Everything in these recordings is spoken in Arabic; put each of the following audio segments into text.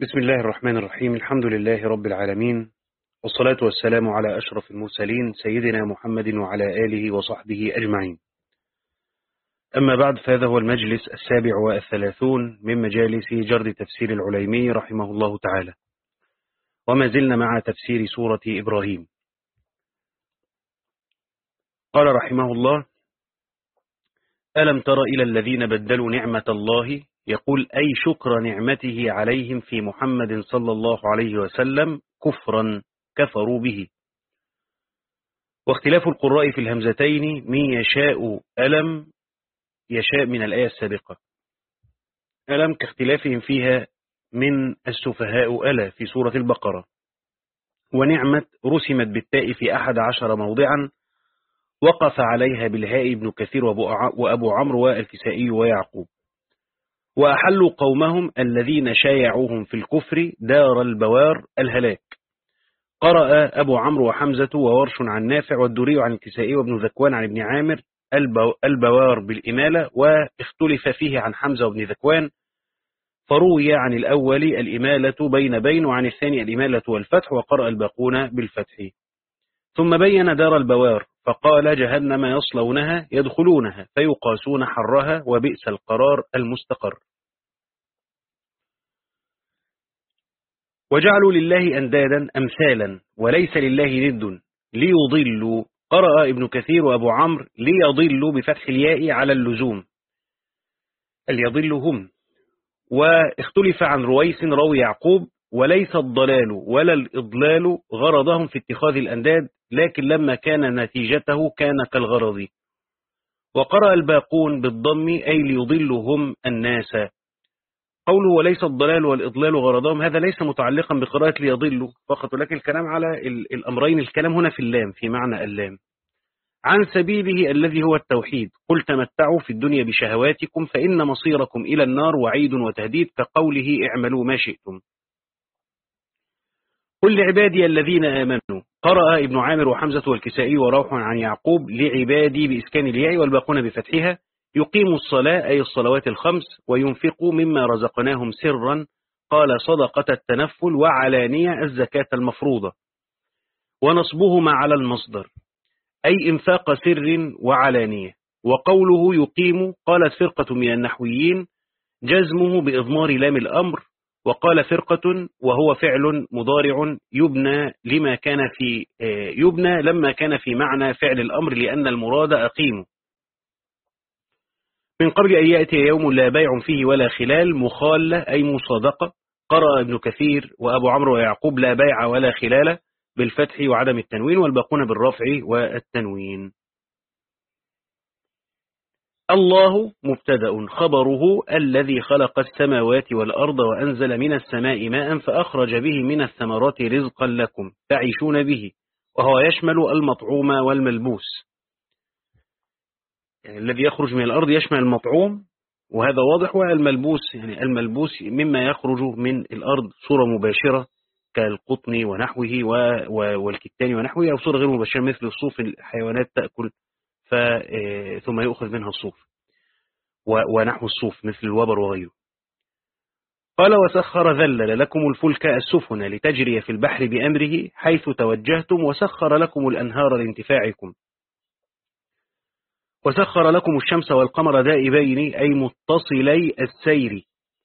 بسم الله الرحمن الرحيم. الحمد لله رب العالمين. والصلاة والسلام على أشرف المرسلين سيدنا محمد وعلى آله وصحبه أجمعين. أما بعد فهذا هو المجلس السابع والثلاثون من مجالس جرد تفسير العليمي رحمه الله تعالى. وما زلنا مع تفسير سورة إبراهيم. قال رحمه الله ألم تر إلى الذين بدلوا نعمة الله يقول أي شكر نعمته عليهم في محمد صلى الله عليه وسلم كفرا كفروا به. واختلاف القراء في الهمزتين من يشاء ألم يشاء من الآية السابقة. ألم كاختلافهم فيها من السفهاء ألا في سورة البقرة. ونعمة رسمت بالتاء في أحد عشر موضعا وقف عليها بالهاء ابن كثير وأبو عمرو والكسائي ويعقوب. وأحلوا قومهم الذين شايعوهم في الكفر دار البوار الهلاك. قرأ أبو عمرو وحمزة وورش عن نافع والدوري عن الكسائي وابن ذكوان عن ابن عامر البوار بالإمالة واختلف فيه عن حمزة وابن ذكوان. فروي عن الأول الإمالة بين بين وعن الثاني الإمالة والفتح وقرأ الباقون بالفتح. ثم بين دار البوار فقال جهنم يصلونها يدخلونها فيقاسون حرها وبئس القرار المستقر. وجعلوا لله أندادا أمثالا وليس لله ند ليضلوا. قرأ ابن كثير وأبو عمرو ليضلوا بفتح الياء على اللزوم. اليضل هم واختلف عن رويس روي يعقوب وليس الضلال ولا الإضلال غرضهم في اتخاذ الأنداد لكن لما كان نتيجته كان كالغرض. وقرأ الباقون بالضم أي ليضلهم الناس. قوله وليس الضلال والإضلال غرضهم هذا ليس متعلقا بقراءة ليضلوا فقط ولكن الكلام على الأمرين الكلام هنا في اللام في معنى اللام. عن سبيله الذي هو التوحيد قل تمتعوا في الدنيا بشهواتكم فإن مصيركم إلى النار وعيد وتهديد كقوله اعملوا ما شئتم. قل لعبادي الذين آمنوا. قرأ ابن عامر وحمزة والكسائي وروح عن يعقوب لعبادي بإسكان الياء والباقون بفتحها. يقيموا الصلاة أي الصلوات الخمس وينفقوا مما رزقناهم سرا. قال صدقة التنفل وعلانية الزكاة المفروضة. ونصبهما على المصدر. أي إنفاق سر وعلانية. وقوله يقيم قالت فرقة من النحويين. جزمه بإضمار لام الأمر. وقال فرقة وهو فعل مضارع يبنى لما كان في يبنى لما كان في معنى فعل الأمر لأن المراد أقيم. من قبل أن يأتي يوم لا بيع فيه ولا خلال مخالة أي مصادقة قرأ ابن كثير وأبو عمرو ويعقوب لا بيع ولا خلال بالفتح وعدم التنوين والباقون بالرفع والتنوين. الله مبتدأ خبره الذي خلق السماوات والأرض وأنزل من السماء ماء فأخرج به من الثمرات رزقا لكم تعيشون به وهو يشمل المطعوم والملبوس. يعني الذي يخرج من الأرض يشمل المطعوم وهذا واضح. والملبوس يعني الملبوس مما يخرج من الأرض صورة مباشرة كالقطن ونحوه والكتان ونحوه أو صورة غير مباشرة مثل الصوف الحيوانات تأكل ثم يؤخذ منها الصوف ونحو الصوف مثل الوبر وغيره. قال وسخر ذلل لكم الفلك السفن لتجري في البحر بأمره حيث توجهتم وسخر لكم الأنهار لانتفاعكم. وسخر لكم الشمس والقمر دائبين أي متصلي السير.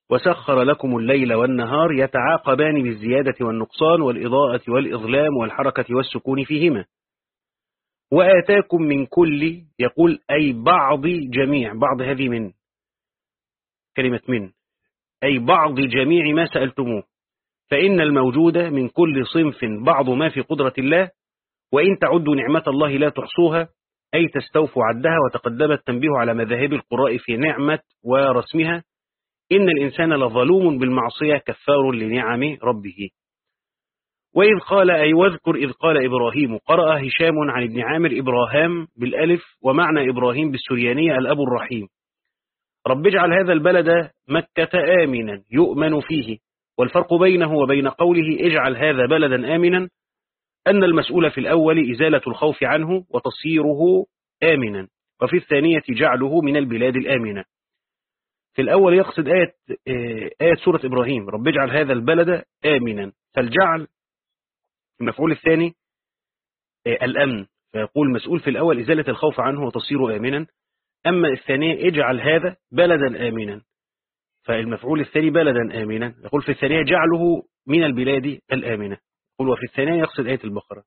وسخر لكم الليل والنهار يتعاقبان بالزيادة والنقصان والإضاءة والإظلام والحركة والسكون فيهما. وآتاكم من كل يقول أي بعض جميع بعض هذه من؟ كلمة من. أي بعض جميع ما سألتموه. فإن الموجود من كل صنف بعض ما في قدرة الله وإن تعدوا نعمة الله لا تحصوها أي تستوفوا عدها وتقدم التنبيه على مذاهب القراء في نعمة ورسمها إن الإنسان لظلوم بالمعصية كفار لنعم ربه. وإذ قال أي واذكر إذ قال إبراهيم قرأ هشام عن ابن عامر إبراهام بالألف ومعنى إبراهيم بالسريانية الأب الرحيم. رب اجعل هذا البلد مكة آمنا يؤمن فيه والفرق بينه وبين قوله اجعل هذا بلدا آمنا أن المسؤول في الأول إزالة الخوف عنه وتصيره آمنا وفي الثانية جعله من البلاد الآمنة. في الأول يقصد آية, آية سورة إبراهيم رب اجعل هذا البلد آمنا فالجعل المفعول الثاني الأمن. فيقول مسؤول في الأول إزالة الخوف عنه وتصير آمنا. أما الثانية اجعل هذا بلدا آمنا. فالمفعول الثاني بلدا آمنا. يقول في الثانية جعله من البلاد الآمنة. يقول وفي الثانية يقصد آية البقرة.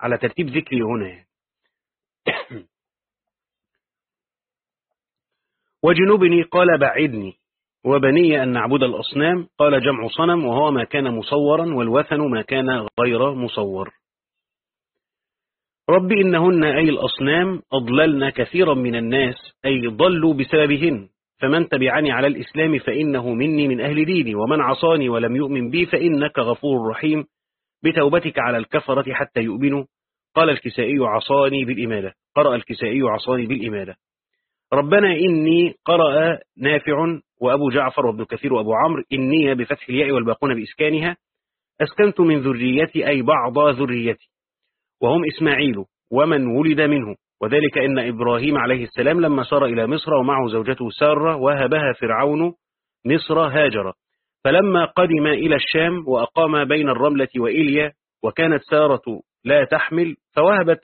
على ترتيب ذكري هنا يعني. وجنوبني قال بعدني. وبني أن نعبد الأصنام. قال جمع صنم وهو ما كان مصورا والوثن ما كان غير مصور. رب إنهن أي الأصنام أضللن كثيرا من الناس أي ضلوا بسببهن. فمن تبعني على الإسلام فإنه مني من أهل ديني ومن عصاني ولم يؤمن بي فإنك غفور رحيم. بتوبتك على الكفرة حتى يؤمنوا. قال الكسائي عصاني بالإمالة قرأ الكسائي عصاني بالإمالة ربنا إني قرأ نافع وأبو جعفر وابن كثير وأبو عمرو إني بفتح الياء والباقون بإسكانها أسكنت من ذريتي أي بعض ذريتي وهم إسماعيل ومن ولد منه وذلك إن إبراهيم عليه السلام لما سار إلى مصر ومعه زوجته سارة وهبها فرعون مصر هاجر فلما قدم إلى الشام وأقام بين الرملة وإليا وكانت سارة لا تحمل فوهبت,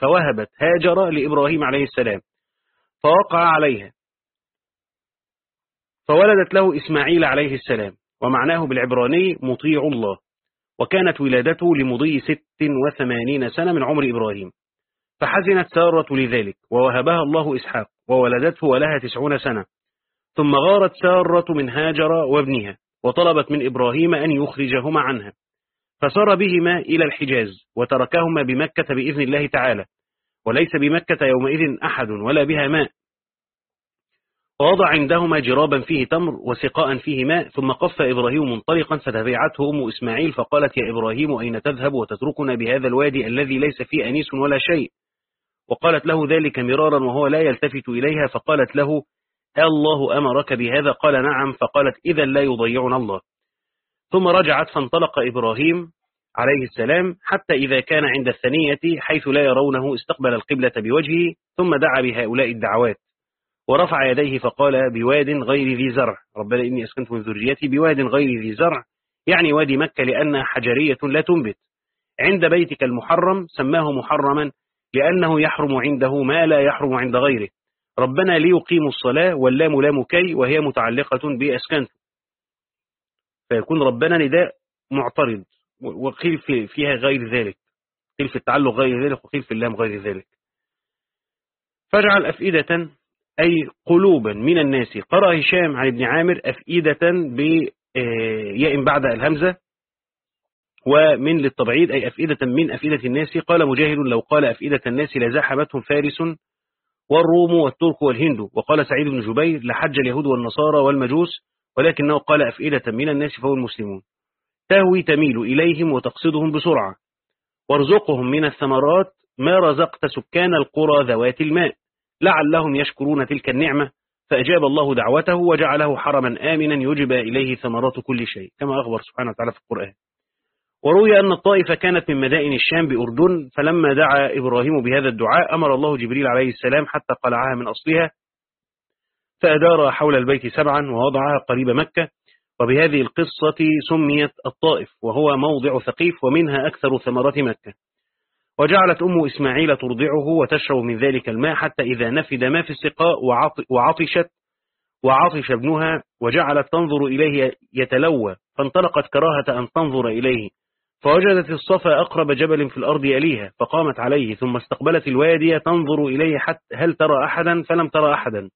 فوهبت هاجر لإبراهيم عليه السلام. فوقع عليها. فولدت له إسماعيل عليه السلام ومعناه بالعبراني مطيع الله. وكانت ولادته لمضي ست وثمانين سنة من عمر إبراهيم. فحزنت سارة لذلك ووهبها الله إسحاق وولدته ولها تسعون سنة. ثم غارت سارة من هاجر وابنها وطلبت من إبراهيم أن يخرجهما عنها. فسار بهما إلى الحجاز وتركهما بمكة بإذن الله تعالى. وليس بمكة يومئذ أحد ولا بها ماء. ووضع عندهما جرابا فيه تمر وسقاء فيه ماء ثم قف إبراهيم منطلقا فتبعته أم إسماعيل فقالت يا إبراهيم أين تذهب وتتركنا بهذا الوادي الذي ليس فيه أنيس ولا شيء؟ وقالت له ذلك مرارا وهو لا يلتفت إليها فقالت له الله أمرك بهذا؟ قال نعم فقالت إذا لا يضيعنا الله. ثم رجعت فانطلق إبراهيم عليه السلام حتى إذا كان عند الثنية حيث لا يرونه استقبل القبلة بوجهه ثم دعا بهؤلاء الدعوات ورفع يديه فقال بواد غير ذي زرع. ربنا إني أسكنت من ذريتي بواد غير ذي زرع. يعني وادي مكة لأنها حجرية لا تنبت. عند بيتك المحرم سماه محرما لأنه يحرم عنده ما لا يحرم عند غيره. ربنا ليقيموا الصلاة واللام لام كي وهي متعلقة بأسكنت. فيكون ربنا نداء معترض. وقيل فيها غير ذلك. قيل في التعلق غير ذلك وقيل في اللام غير ذلك. فاجعل أفئدة أي قلوبا من الناس. قرأ هشام عن ابن عامر أفئدة بياء بعد الهمزة ومن للتبعيد أي أفئدة من أفئدة الناس. قال مجاهد لو قال أفئدة الناس لزحمتهم فارس والروم والترك والهند. وقال سعيد بن جبير لحج اليهود والنصارى والمجوس ولكنه قال أفئدة من الناس فهو المسلمون. تهوي تميل إليهم وتقصدهم بسرعة. وارزقهم من الثمرات ما رزقت سكان القرى ذوات الماء. لعلهم يشكرون تلك النعمة. فأجاب الله دعوته وجعله حرما آمنا يجب إليه ثمرات كل شيء كما أخبر سبحانه وتعالى في القرآن. وروي أن الطائفة كانت من مدائن الشام بأردن فلما دعا إبراهيم بهذا الدعاء أمر الله جبريل عليه السلام حتى قلعها من أصلها فأدار حول البيت سبعا ووضعها قريب مكة. وبهذه القصة سميت الطائف وهو موضع ثقيف ومنها أكثر ثمرات مكة. وجعلت أم إسماعيل ترضعه وتشرب من ذلك الماء حتى إذا نفد ما في السقاء وعطشت وعطش ابنها وجعلت تنظر إليه يتلوى فانطلقت كراهة أن تنظر إليه. فوجدت الصفا أقرب جبل في الأرض يليها فقامت عليه ثم استقبلت الوادي تنظر إليه حتى هل ترى أحدا؟ فلم ترى أحدا.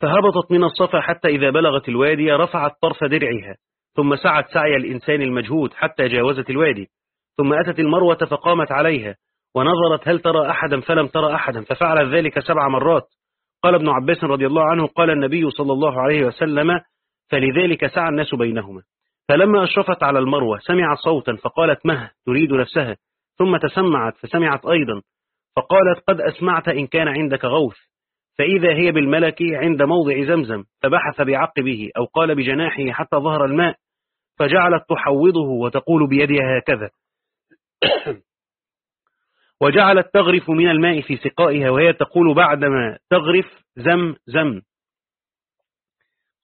فهبطت من الصفا حتى إذا بلغت الوادي رفعت طرف درعها ثم سعت سعي الإنسان المجهود حتى جاوزت الوادي ثم أتت المروة فقامت عليها ونظرت هل ترى أحدا فلم ترى أحدا ففعلت ذلك سبع مرات. قال ابن عباس رضي الله عنه قال النبي صلى الله عليه وسلم فلذلك سعى الناس بينهما. فلما أشرفت على المروة سمعت صوتا فقالت مه تريد نفسها. ثم تسمعت فسمعت أيضا فقالت قد أسمعت إن كان عندك غوث. فإذا هي بالملك عند موضع زمزم فبحث بعقبه أو قال بجناحه حتى ظهر الماء فجعلت تحوضه وتقول بيدها هكذا. وجعلت تغرف من الماء في سقائها وهي تقول بعدما تغرف زم زم.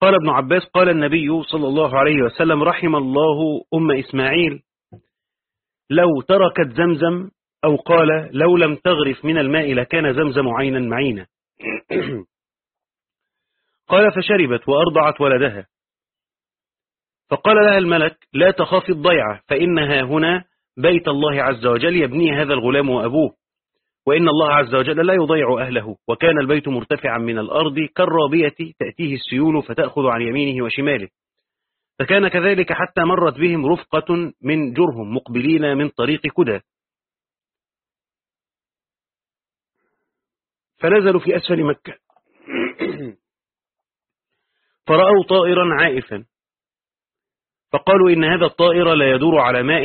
قال ابن عباس قال النبي صلى الله عليه وسلم رحم الله أم إسماعيل لو تركت زمزم أو قال لو لم تغرف من الماء لكان زمزم عينا معينا. قال فشربت وأرضعت ولدها. فقال لها الملك لا تخافي الضيعة فإنها هنا بيت الله عز وجل يبني هذا الغلام وأبوه. وإن الله عز وجل لا يضيع أهله وكان البيت مرتفعا من الأرض كالرابية تأتيه السيول فتأخذ عن يمينه وشماله. فكان كذلك حتى مرت بهم رفقة من جرهم مقبلين من طريق كدى. فنزلوا في أسفل مكة. فرأوا طائرا عائفا. فقالوا إن هذا الطائر لا يدور على ماء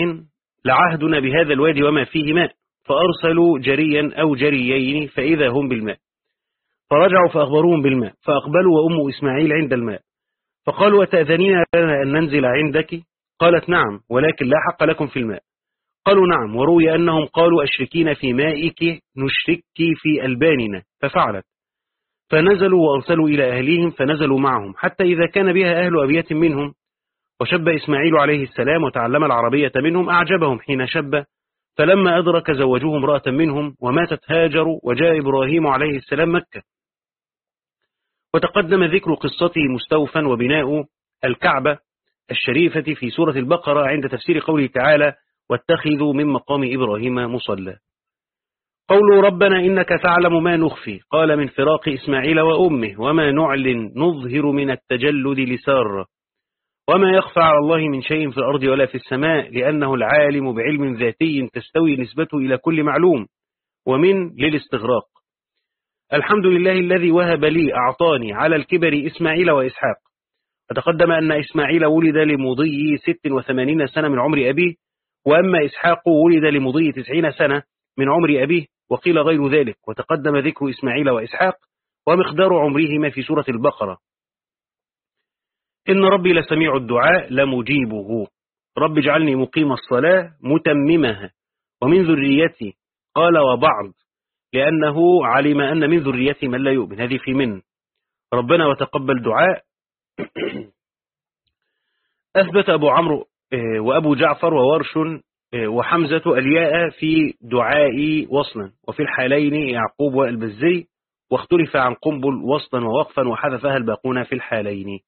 لعهدنا بهذا الوادي وما فيه ماء. فأرسلوا جريا أو جريين فإذا هم بالماء. فرجعوا فأخبروهم بالماء فأقبلوا وأم إسماعيل عند الماء. فقالوا وتأذنين لنا أن ننزل عندك؟ قالت نعم ولكن لا حق لكم في الماء. قالوا نعم وروي أنهم قالوا أشركين في مائك نشرك في ألباننا ففعلت. فنزلوا وأرسلوا إلى أهليهم فنزلوا معهم. حتى إذا كان بها أهل أبيات منهم وشب إسماعيل عليه السلام وتعلم العربية منهم أعجبهم حين شب. فلما أدرك زوجوه امرأة منهم وماتت هاجر وجاء إبراهيم عليه السلام مكة. وتقدم ذكر قصته مستوفا وبناء الكعبة الشريفة في سورة البقرة عند تفسير قوله تعالى واتخذوا من مقام إبراهيم مصلى. قول ربنا إنك تعلم ما نخفي. قال من فراق إسماعيل وأمه وما نعلن نظهر من التجلد لسار. وما يخفى على الله من شيء في الأرض ولا في السماء لأنه العالم بعلم ذاتي تستوي نسبته إلى كل معلوم ومن للاستغراق. الحمد لله الذي وهب لي أعطاني على الكبر إسماعيل وإسحاق. وتقدم أن إسماعيل ولد لمضي 86 سنة من عمر أبيه وأما إسحاق ولد لمضي 90 سنة من عمر أبيه وقيل غير ذلك وتقدم ذكر إسماعيل وإسحاق ومقدار عمرهما في سورة البقرة. إن ربي لسميع الدعاء لمجيبه. رب اجعلني مقيم الصلاة متممها. ومن ذريتي قال وبعض لأنه علم أن من ذريتي من لا يؤمن. هذه في من؟ ربنا وتقبل دعاء. أثبت أبو عمرو وأبو جعفر وورش آه، وحمزة الياء في دعاء وصلا. وفي الحالين يعقوب والبزي واختلف عن قنبل وصلا ووقفا وحذفها الباقون في الحالين.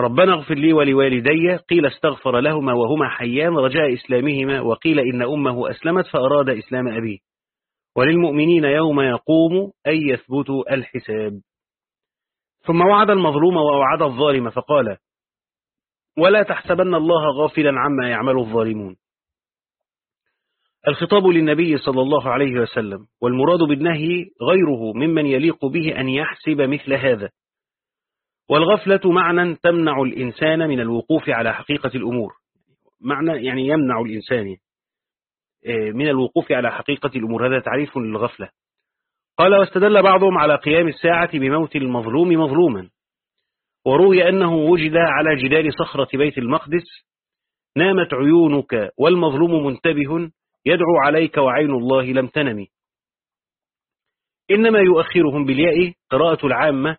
ربنا اغفر لي ولوالدي قيل استغفر لهما وهما حيان رجاء إسلامهما وقيل إن أمه أسلمت فأراد إسلام أبيه. وللمؤمنين يوم يقوم أن يثبتوا الحساب. ثم وعد المظلوم ووعد الظالم فقال ولا تحسبن الله غافلا عما يعمل الظالمون. الخطاب للنبي صلى الله عليه وسلم والمراد بالنهي غيره ممن يليق به أن يحسب مثل هذا. والغفلة معنى تمنع الإنسان من الوقوف على حقيقة الأمور. معنى يعني يمنع الإنسان آه، من الوقوف على حقيقة الأمور. هذا تعريف للغفلة. قال واستدل بعضهم على قيام الساعة بموت المظلوم مظلوما. وروي أنه وجد على جدار صخرة بيت المقدس نامت عيونك والمظلوم منتبه يدعو عليك وعين الله لم تنم. إنما يؤخرهم بالياء قراءة العامة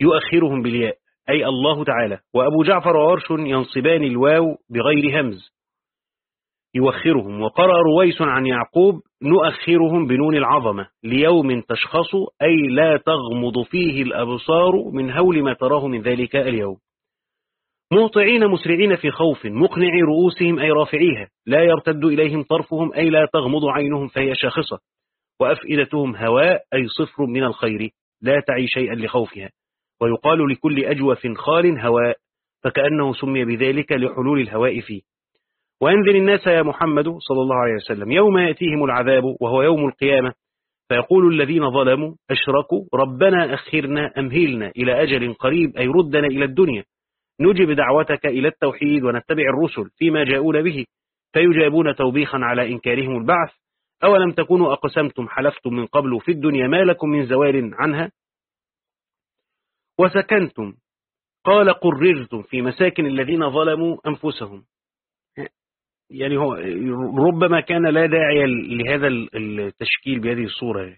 يؤخرهم بالياء أي الله تعالى. وأبو جعفر وورش ينصبان الواو بغير همز. يوخرهم وقرأ رويس عن يعقوب نؤخرهم بنون العظمة. ليوم تشخص أي لا تغمض فيه الأبصار من هول ما تراه من ذلك اليوم. مهطعين مسرعين في خوف مقنعي رؤوسهم أي رافعيها. لا يرتد إليهم طرفهم أي لا تغمض عينهم فهي شاخصة. وأفئدتهم هواء أي صفر من الخير. لا تعي شيئا لخوفها. ويقال لكل أجوف خال هواء. فكأنه سمي بذلك لحلول الهواء فيه. وأنذر الناس يا محمد صلى الله عليه وسلم. يوم يأتيهم العذاب وهو يوم القيامة فيقول الذين ظلموا أشركوا ربنا أخرنا أمهلنا إلى أجل قريب أي ردنا إلى الدنيا. نجب دعوتك إلى التوحيد ونتبع الرسل فيما جاءون به. فيجابون توبيخا على إنكارهم البعث. أولم تكونوا أقسمتم حلفتم من قبل في الدنيا ما لكم من زوال عنها؟ وسكنتم. قال قررتم في مساكن الذين ظلموا أنفسهم. يعني هو ربما كان لا داعي لهذا التشكيل بهذه الصورة.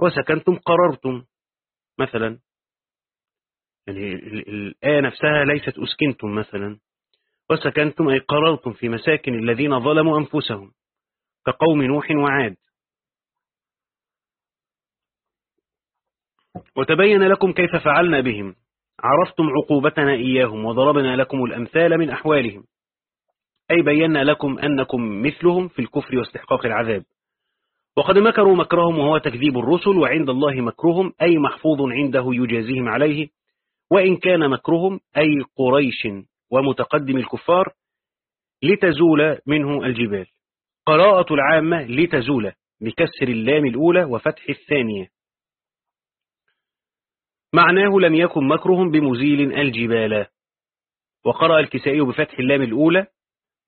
وسكنتم قررتم مثلا. يعني الآية نفسها ليست أسكنتم مثلا. وسكنتم أي قررتم في مساكن الذين ظلموا أنفسهم كقوم نوح وعاد. وتبين لكم كيف فعلنا بهم. عرفتم عقوبتنا إياهم وضربنا لكم الأمثال من أحوالهم. أي بينا لكم أنكم مثلهم في الكفر واستحقاق العذاب. وقد مكروا مكرهم وهو تكذيب الرسل وعند الله مكرهم أي محفوظ عنده يجازيهم عليه. وإن كان مكرهم أي قريش ومتقدم الكفار لتزول منه الجبال. قراءة العامة لتزول بكسر اللام الأولى وفتح الثانية. معناه لم يكن مكرهم بمزيل الجبال. وقرأ الكسائي بفتح اللام الأولى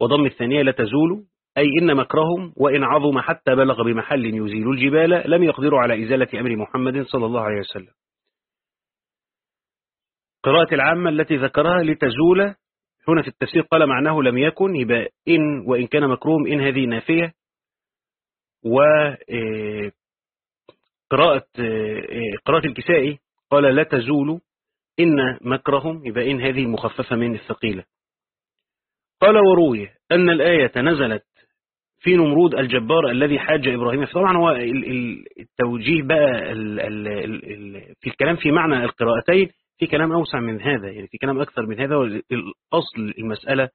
وضم الثانية لا تزول أي إن مكرهم وإن عظم حتى بلغ بمحل يزيل الجبال لم يقدروا على إزالة أمر محمد صلى الله عليه وسلم. قراءة العامة التي ذكرها لتزول هنا في التفسير قال معناه لم يكن يبقى إن وإن كان مكروم إن هذه نافية. وقراءة آه، آه، قراءة الكسائي قال لا تزول إن مكرهم يبقى إن هذه مخففة من الثقيلة. قال وروي أن الآية نزلت في نمرود الجبار الذي حاج إبراهيم طبعا هو التوجيه بقى في الكلام في معنى القراءتين في كلام أوسع من هذا يعني في كلام أكثر من هذا الأصل المسألة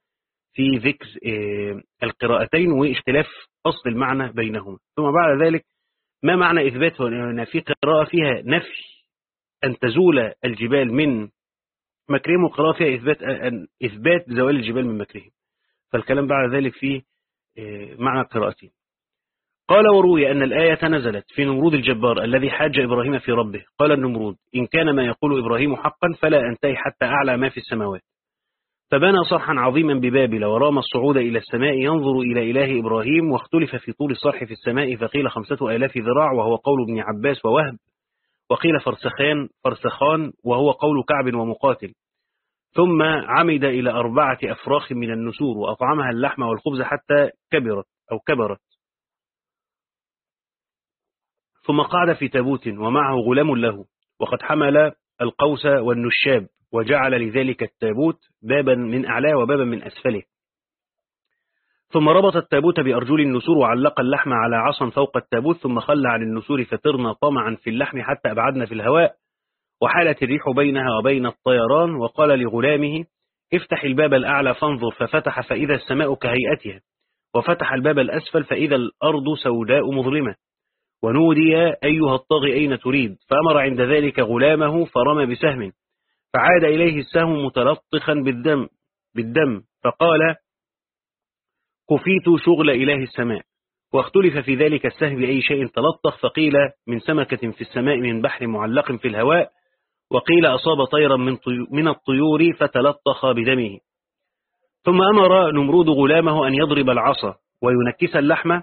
في ذكر آه، القراءتين واختلاف أصل المعنى بينهما. ثم بعد ذلك ما معنى إثبات هنا في قراءة فيها نفي أن تزول الجبال من مكرهم وقراءة فيها إثبات, أن إثبات زوال الجبال من مكرهم. فالكلام بعد ذلك في آه، معنى القراءتين قال وروي أن الآية نزلت في نمرود الجبار الذي حاج إبراهيم في ربه. قال النمرود إن كان ما يقول إبراهيم حقا فلا أنتهي حتى أعلى ما في السماوات. فبنى صرحا عظيما ببابل ورام الصعود إلى السماء ينظر إلى إله إبراهيم واختلف في طول الصرح في السماء فقيل خمسة آلاف ذراع وهو قول ابن عباس ووهب وقيل فرسخان فرسخان وهو قول كعب ومقاتل. ثم عمد إلى أربعة أفراخ من النسور وأطعمها اللحم والخبز حتى كبرت أو كبرت. ثم قعد في تابوت ومعه غلام له وقد حمل القوس والنشاب وجعل لذلك التابوت بابا من أعلاه وبابا من أسفله. ثم ربط التابوت بأرجل النسور وعلق اللحم على عصا فوق التابوت ثم خلى عن النسور فطرنا طمعا في اللحم حتى أبعدنا في الهواء. وحالت الريح بينها وبين الطيران وقال لغلامه افتح الباب الأعلى فانظر ففتح فإذا السماء كهيئتها وفتح الباب الأسفل فإذا الأرض سوداء مظلمة. ونودي أيها الطاغي أين تريد؟ فأمر عند ذلك غلامه فرمى بسهم فعاد إليه السهم متلطخا بالدم, بالدم فقال كفيت شغل إله السماء. واختلف في ذلك السهم بأي شيء تلطخ فقيل من سمكة في السماء من بحر معلق في الهواء وقيل أصاب طيرا من, من الطيور فتلطخ بدمه. ثم أمر نمرود غلامه أن يضرب العصا وينكس اللحم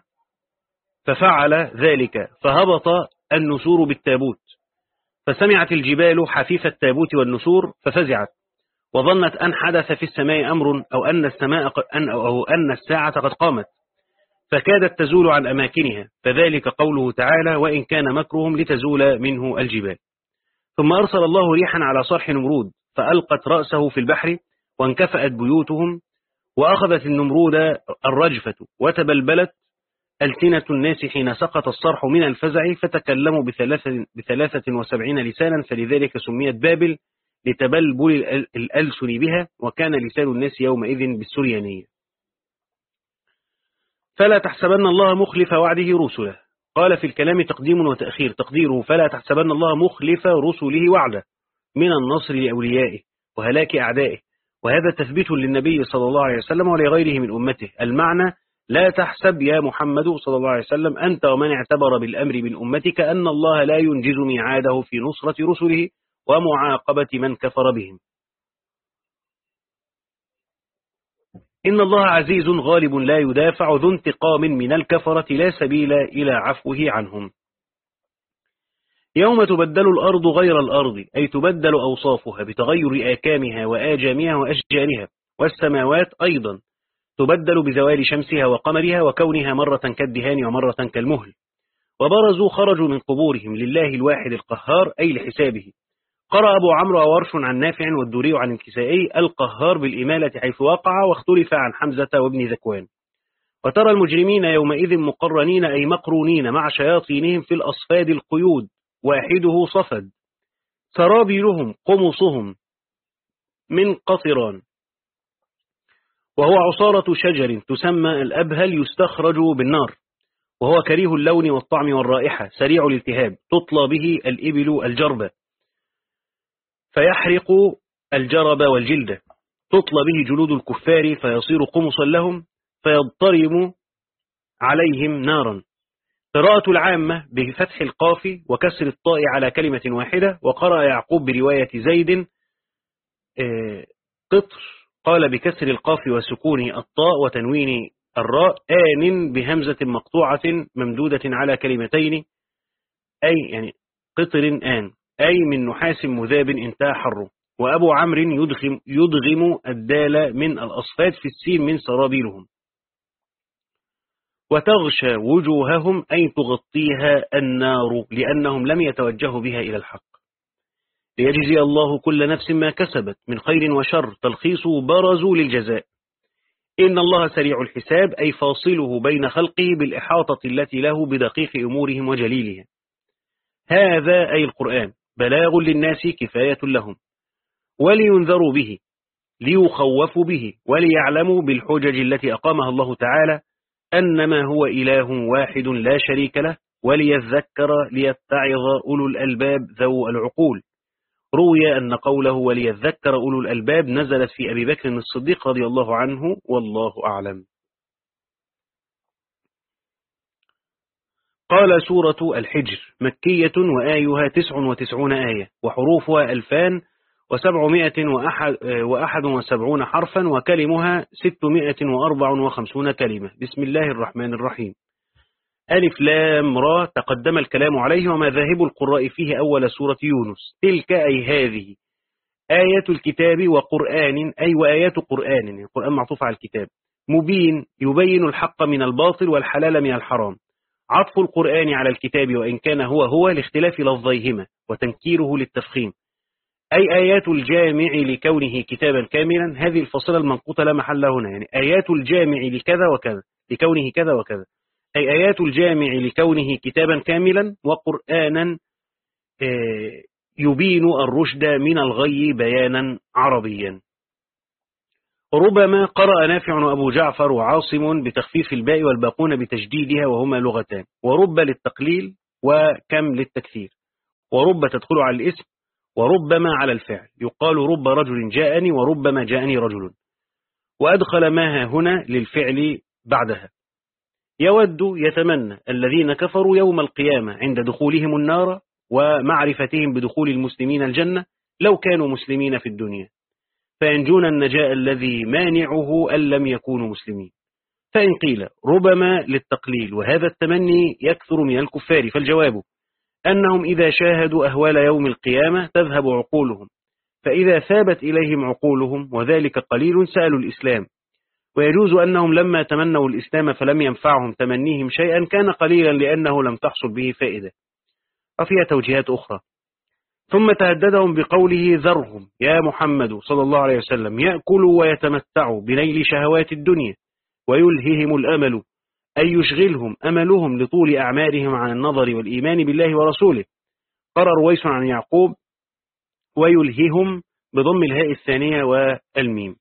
ففعل ذلك فهبط النسور بالتابوت. فسمعت الجبال حفيف التابوت والنسور ففزعت. وظنت أن حدث في السماء أمر أو أن, السماء أن أو أن الساعة قد قامت. فكادت تزول عن أماكنها فذلك قوله تعالى وإن كان مكرهم لتزول منه الجبال. ثم أرسل الله ريحا على صرح نمرود فألقت رأسه في البحر وانكفأت بيوتهم وأخذت النمرود الرجفة وتبلبلت ألسنة الناس حين سقط الصرح من الفزع فتكلموا بثلاثة, بثلاثة وسبعين لسانا فلذلك سميت بابل لتبلبل الألسن بها وكان لسان الناس يومئذ بالسريانية. فلا تحسبن الله مخلف وعده رسله. قال في الكلام تقديم وتأخير تقديره فلا تحسبن الله مخلف رسله وعده من النصر لأوليائه وهلاك أعدائه. وهذا تثبيت للنبي صلى الله عليه وسلم ولغيره من أمته. المعنى لا تحسب يا محمد صلى الله عليه وسلم أنت ومن اعتبر بالأمر من أمتك أن الله لا ينجز ميعاده في نصرة رسله ومعاقبة من كفر بهم. إن الله عزيز غالب لا يدافع ذو انتقام من الكفرة لا سبيل إلى عفوه عنهم. يوم تبدل الأرض غير الأرض أي تبدل أوصافها بتغير آكامها وآجامها وأشجارها والسماوات أيضا تبدل بزوال شمسها وقمرها وكونها مرة كالدهان ومرة كالمهل. وبرزوا خرجوا من قبورهم لله الواحد القهار أي لحسابه. قرأ أبو عمرو وورش عن نافع والدوري عن الكسائي القهار بالإمالة حيث وقع واختلف عن حمزة وابن ذكوان. وترى المجرمين يومئذ مقرنين أي مقرونين مع شياطينهم في الأصفاد القيود واحدة صفد. سرابيلهم قمصهم من قطران وهو عصارة شجر تسمى الأبهل يستخرج بالنار. وهو كريه اللون والطعم والرائحة سريع الالتهاب تطلى به الإبل الجربة. فيحرق الجرب والجلد. تطلى به جلود الكفار فيصير قمصا لهم فيضطرم عليهم نارا. قراءة العامة بفتح القاف وكسر الطاء على كلمة واحدة. وقرأ يعقوب برواية زيد. آه، قطر. قال بكسر القاف وسكون الطاء وتنوين الراء. آن بهمزة مقطوعة ممدودة على كلمتين. أي يعني قطر آن. أي من نحاس مذاب انتهى حره وأبو عمرو يدغم, يدغم الدال من الأصفاد في السين من سرابيلهم. وتغشى وجوههم أي تغطيها النار لأنهم لم يتوجهوا بها إلى الحق. ليجزي الله كل نفس ما كسبت من خير وشر تلخيص برزوا للجزاء. إن الله سريع الحساب أي فاصله بين خلقه بالإحاطة التي له بدقيق أمورهم وجليلها هذا أي القرآن. بلاغ للناس كفاية لهم ولينذروا به ليخوفوا به وليعلموا بالحجج التي أقامها الله تعالى أنما هو إله واحد لا شريك له وليذكر ليتعظ أولو الألباب ذو العقول. روي أن قوله وليذكر أولو الألباب نزلت في أبي بكر الصديق رضي الله عنه والله أعلم. قال سورة الحجر مكية وآيها تسع وتسعون آية وحروفها ألفان وسبعمائة وأحد, وأحد وسبعون حرفا وكلمها ستمائة وأربع وخمسون كلمة. بسم الله الرحمن الرحيم. ألف لام را تقدم الكلام عليه وما ذاهب القراء فيه أول سورة يونس. تلك أي هذه؟ آية الكتاب وقرآن أي وآيات قرآن. القرآن معطوف على الكتاب. مبين يبين الحق من الباطل والحلال من الحرام. عطف القرآن على الكتاب وإن كان هو هو لاختلاف لفظيهما وتنكيره للتفخيم. أي آيات الجامع لكونه كتابا كاملا؟ هذه الفصلة المنقوطة لا محل هنا. يعني آيات الجامع لكذا وكذا لكونه كذا وكذا. أي آيات الجامع لكونه كتابا كاملا وقرآنا آه، يبين الرشد من الغي بيانا عربيا. ربما قرأ نافع وأبو جعفر وعاصم بتخفيف الباء والباقون بتجديدها وهما لغتان ورب للتقليل وكم للتكثير. ورب تدخل على الاسم وربما على الفعل. يقال رب رجل جاءني وربما جاءني رجل. وأدخل ما هنا للفعل بعدها. يود يتمنى الذين كفروا يوم القيامة عند دخولهم النار ومعرفتهم بدخول المسلمين الجنة لو كانوا مسلمين في الدنيا. فينجون النجاء الذي مانعه أن لم يكونوا مسلمين. فإن قيل ربما للتقليل وهذا التمني يكثر من الكفار. فالجواب أنهم إذا شاهدوا أهوال يوم القيامة تذهب عقولهم. فإذا ثابت إليهم عقولهم وذلك قليل سألوا الإسلام. ويجوز أنهم لما تمنوا الإسلام فلم ينفعهم تمنيهم شيئا كان قليلا لأنه لم تحصل به فائدة. وفيها توجيهات أخرى. ثم تهددهم بقوله ذرهم. يا محمد صلى الله عليه وسلم يأكلوا ويتمتعوا بنيل شهوات الدنيا ويلههم الأمل أي يشغلهم أملهم لطول أعمالهم عن النظر والإيمان بالله ورسوله. قرأ رويس عن يعقوب ويلههم بضم الهاء الثانية والميم.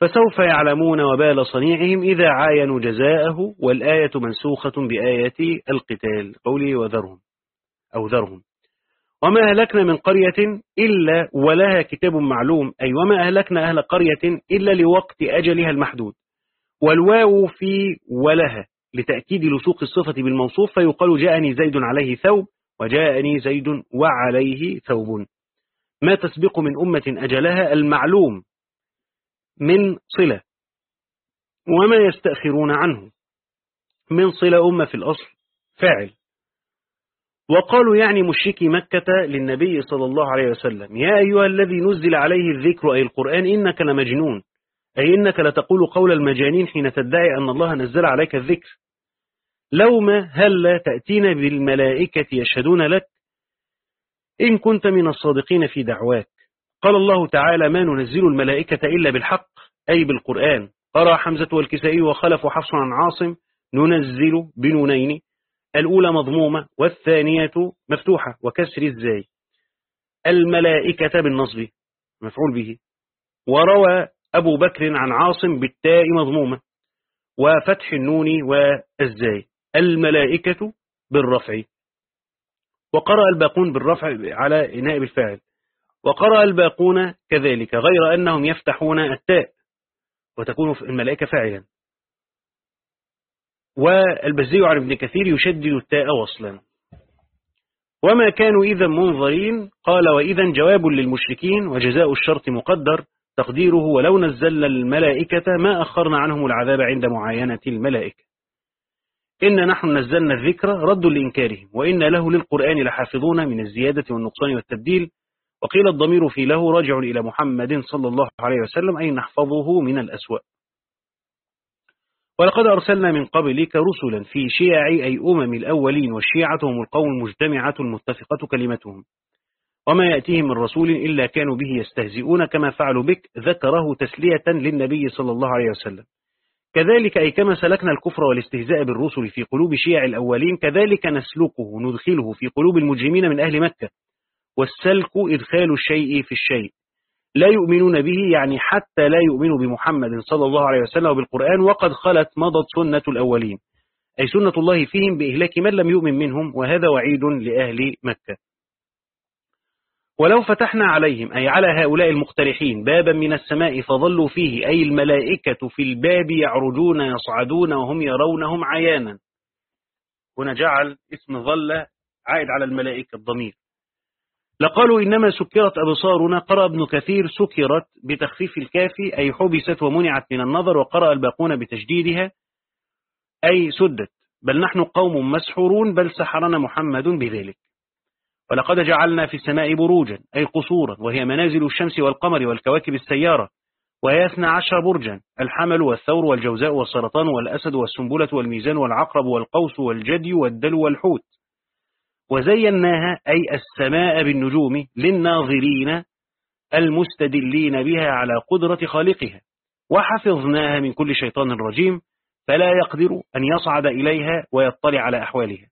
فسوف يعلمون وبال صنيعهم إذا عاينوا جزاءه والآية منسوخة بآية القتال قوله وذرهم أو ذرهم. وما أهلكنا من قرية إلا ولها كتاب معلوم أي وما أهلكنا أهل قرية إلا لوقت أجلها المحدود. والواو في ولها لتأكيد لسوق الصفة بالموصوف فيقال جاءني زيد عليه ثوب وجاءني زيد وعليه ثوب. ما تسبق من أمة أجلها المعلوم من صلة وما يستأخرون عنه من صلة أمة في الأصل فاعل. وقالوا يعني مشركي مكة للنبي صلى الله عليه وسلم يا أيها الذي نزل عليه الذكر أي القرآن إنك لمجنون أي إنك لتقول قول المجانين حين تدعي أن الله نزل عليك الذكر. لو ما هل تأتينا بالملائكة يشهدون لك؟ إن كنت من الصادقين في دعواك. قال الله تعالى ما ننزل الملائكة إلا بالحق أي بالقرآن. قرأ حمزة والكسائي وخلف حفص عن عاصم ننزل بنونين الأولى مضمومة والثانية مفتوحة وكسر الزاي. الملائكة بالنصب مفعول به. وروى أبو بكر عن عاصم بالتاء مضمومة وفتح النون والزاي. الملائكة بالرفع. وقرأ الباقون بالرفع على نائب الفاعل وقرأ الباقون كذلك غير أنهم يفتحون التاء وتكون الملائكة فاعلا. والبزي عن ابن كثير يشدد التاء وصلا. وما كانوا إذا منظرين؟ قال وإذا جواب للمشركين وجزاء الشرط مقدر تقديره ولو نزلنا الملائكة ما أخرنا عنهم العذاب عند معاينة الملائكة. إن نحن نزلنا الذكر رد لإنكارهم وإن له للقرآن لحافظون من الزيادة والنقصان والتبديل. وقيل الضمير في له راجع إلى محمد صلى الله عليه وسلم أي نحفظه من الأسوأ ولقد أرسلنا من قبلك رسلا في شيع أي أمم الأولين والشيعة هم القوم المجتمعة المتفقة كلمتهم. وما يأتيهم من رسول إلا كانوا به يستهزئون كما فعلوا بك ذكره تسلية للنبي صلى الله عليه وسلم. كذلك أي كما سلكنا الكفر والاستهزاء بالرسل في قلوب شيع الأولين كذلك نسلكه ندخله في قلوب المجرمين من أهل مكة. والسلك إدخال الشيء في الشيء. لا يؤمنون به يعني حتى لا يؤمنوا بمحمد صلى الله عليه وسلم وبالقرآن وقد خلت مضت سنة الأولين. أي سنة الله فيهم بإهلاك من لم يؤمن منهم وهذا وعيد لأهل مكة. ولو فتحنا عليهم أي على هؤلاء المقترحين بابا من السماء فظلوا فيه أي الملائكة في الباب يعرجون يصعدون وهم يرونهم عيانا. هنا جعل اسم ظل عائد على الملائكة الضمير. لقالوا إنما سكرت أبصارنا قرأ ابن كثير سكرت بتخفيف الكافي أي حبست ومنعت من النظر وقرأ الباقون بتجديدها أي سدت. بل نحن قوم مسحورون بل سحرنا محمد بذلك. ولقد جعلنا في السماء بروجا أي قصورا وهي منازل الشمس والقمر والكواكب السيارة وهي اثنى عشر برجا الحمل والثور والجوزاء والسرطان والأسد والسنبلة والميزان والعقرب والقوس والجدي والدلو والحوت. وزيناها أي السماء بالنجوم للناظرين المستدلين بها على قدرة خالقها. وحفظناها من كل شيطان رجيم فلا يقدر أن يصعد إليها ويطلع على أحوالها.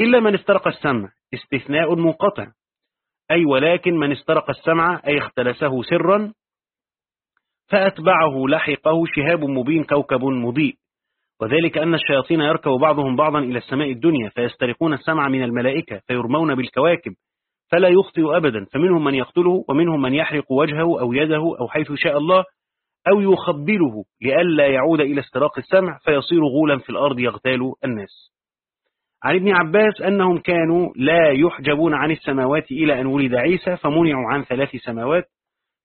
إلا من استرق السمع استثناء منقطع. أي ولكن من استرق السمع أي اختلسه سرا فأتبعه لحقه شهاب مبين كوكب مضيء. وذلك أن الشياطين يركب بعضهم بعضا إلى السماء الدنيا فيسترقون السمع من الملائكة فيرمون بالكواكب فلا يخطئ أبدا. فمنهم من يقتله ومنهم من يحرق وجهه أو يده أو حيث شاء الله أو يخبله لئلا يعود إلى استراق السمع فيصير غولا في الأرض يغتال الناس. عن ابن عباس أنهم كانوا لا يحجبون عن السماوات إلى أن ولد عيسى فمنعوا عن ثلاث سماوات.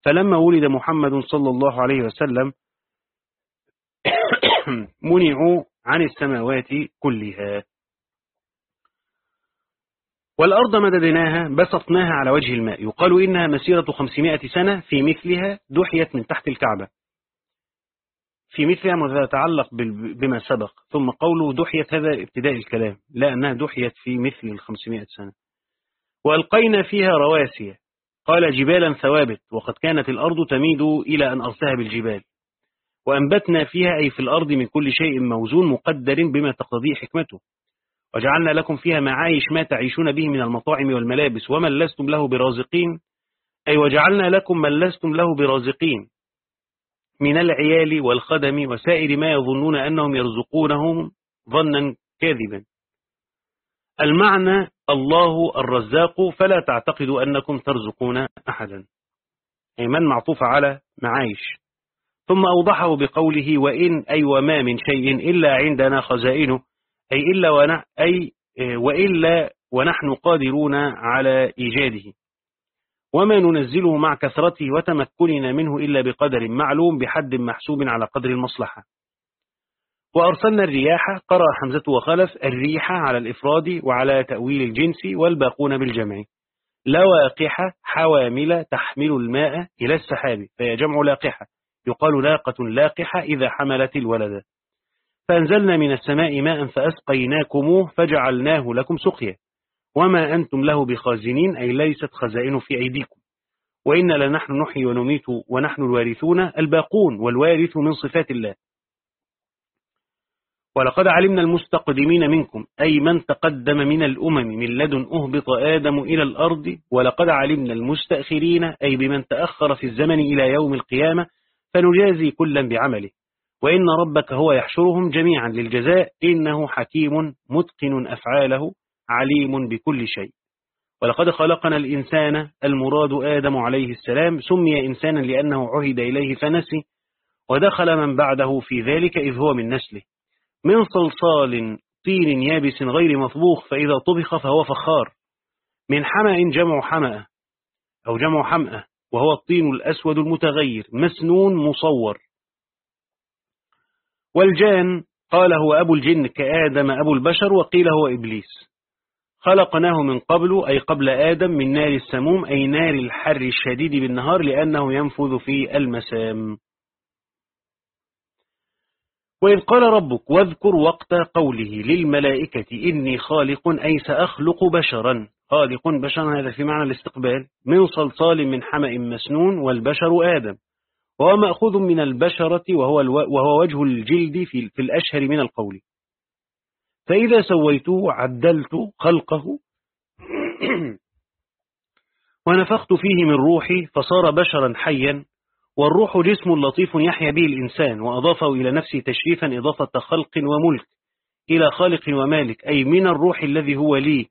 فلما ولد محمد صلى الله عليه وسلم منعوا عن السماوات كلها. والأرض مددناها بسطناها على وجه الماء. يقال إنها مسيرة 500 سنة في مثلها دحيت من تحت الكعبة. في مثلها ما تتعلق بما سبق. ثم قوله دحيت هذا ابتداء الكلام لا أنها دحيت في مثل الخمسمائة سنة. وألقينا فيها رواسي. قال جبالا ثوابت وقد كانت الأرض تميد إلى أن أرسها بالجبال. وأنبتنا فيها أي في الأرض من كل شيء موزون مقدر بما تقتضيه حكمته. وجعلنا لكم فيها معايش ما تعيشون به من المطاعم والملابس ومن لستم له برازقين. أي وجعلنا لكم من لستم له برازقين. من العيال والخدم وسائر ما يظنون أنهم يرزقونهم ظنا كاذبا. المعنى الله الرزاق فلا تعتقدوا أنكم ترزقون أحدا. أي من معطوف على معايش. ثم أوضحه بقوله وإن أي وما من شيء إلا عندنا خزائنه أي إلا ون... أي وإلا ونحن قادرون على إيجاده. وما ننزله مع كثرته وتمكننا منه إلا بقدر معلوم بحد محسوب على قدر المصلحة. وأرسلنا الرياح قرأ حمزة وخلف الريح على الإفراد وعلى تأويل الجنس والباقون بالجمع. لواقح حوامل تحمل الماء إلى السحاب فهي جمع لاقحة. يقال لاقة لاقحة إذا حملت الولد. فأنزلنا من السماء ماء فأسقيناكموه فجعلناه لكم سقيا. وما أنتم له بخازنين أي ليست خزائن في أيديكم. وإن لنحن نحيي ونميت ونحن الوارثون الباقون والوارث من صفات الله. ولقد علمنا المستقدمين منكم أي من تقدم من الأمم من لدن أهبط آدم إلى الأرض. ولقد علمنا المستأخرين أي بمن تأخر في الزمن إلى يوم القيامة فنجازي كلا بعمله. وإن ربك هو يحشرهم جميعا للجزاء إنه حكيم متقن أفعاله عليم بكل شيء. ولقد خلقنا الإنسان المراد آدم عليه السلام سمي إنسانا لأنه عهد إليه فنسي ودخل من بعده في ذلك إذ هو من نسله. من صلصال طين يابس غير مطبوخ فإذا طبخ فهو فخار. من حمأ جمع حمأة أو جمع حمأة وهو الطين الأسود المتغير مسنون مصور. والجان قال هو أبو الجن كآدم أبو البشر وقيل هو إبليس. خلقناه من قبل أي قبل آدم من نار السموم أي نار الحر الشديد بالنهار لأنه ينفذ في المسام. وإذ قال ربك واذكر وقت قوله للملائكة إني خالق أي سأخلق بشرا. خالق بشرا هذا في معنى الاستقبال. من صلصال من حمأ مسنون والبشر آدم. وهو مأخوذ من البشرة وهو, وهو وجه الجلد في, في الأشهر من القول. فإذا سويته عدلت خلقه ونفخت فيه من روحي فصار بشرا حيا والروح جسم لطيف يحيا به الإنسان وأضافه إلى نفسه تشريفا إضافة خلق وملك إلى خالق ومالك أي من الروح الذي هو لي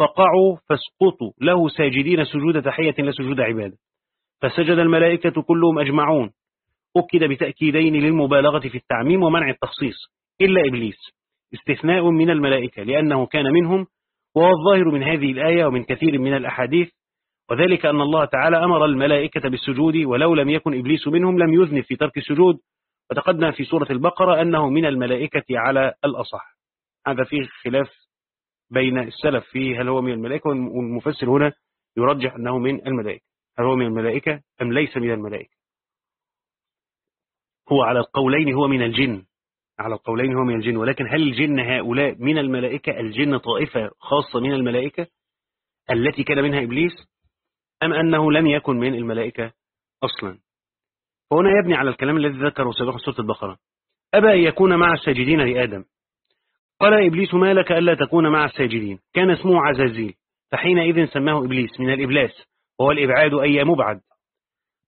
فقعوا فاسقطوا له ساجدين سجود تحية لسجود عبادة. فسجد الملائكة كلهم أجمعون. أكد بتأكيدين للمبالغة في التعميم ومنع التخصيص. إلا إبليس. استثناء من الملائكة لأنه كان منهم وهو الظاهر من هذه الآية ومن كثير من الأحاديث. وذلك أن الله تعالى أمر الملائكة بالسجود ولو لم يكن إبليس منهم لم يذنب في ترك السجود. وتقدم في سورة البقرة أنه من الملائكة على الأصح. هذا فيه خلاف بين السلف فيه هل هو من الملائكة والمفسر هنا يرجح أنه من الملائكة. هل هو من الملائكة أم ليس من الملائكة؟ هو على القولين هو من الجن. على القولين هو من الجن ولكن هل الجن هؤلاء من الملائكة؟ الجن طائفة خاصة من الملائكة التي كان منها إبليس أم أنه لم يكن من الملائكة أصلا؟ هنا يبني على الكلام الذي ذكره سيدنا سورة البقرة. أبى يكون مع الساجدين لآدم. قال إبليس ما لك ألا تكون مع الساجدين. كان اسمه عزازيل فحينئذ سماه إبليس من الإبلاس وهو الإبعاد أي مبعد.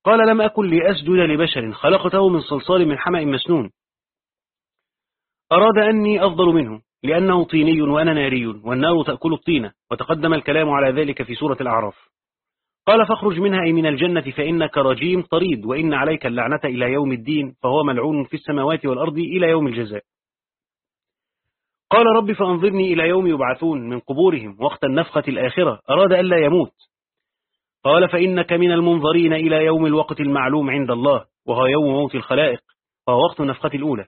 قال لم أكن لأسجد لبشر خلقته من صلصال من حمأ مسنون. أراد أني أفضل منه لأنه طيني وأنا ناري والنار تأكل الطينة وتقدم الكلام على ذلك في سورة الأعراف. قال فاخرج منها أي من الجنة فإنك رجيم طريد وإن عليك اللعنة إلى يوم الدين فهو ملعون في السماوات والأرض إلى يوم الجزاء. قال رب فأنظرني إلى يوم يبعثون من قبورهم وقت النفخة الآخرة أراد ألا يموت. قال فإنك من المنظرين إلى يوم الوقت المعلوم عند الله وهو يوم موت الخلائق وهو وقت النفخة الأولى.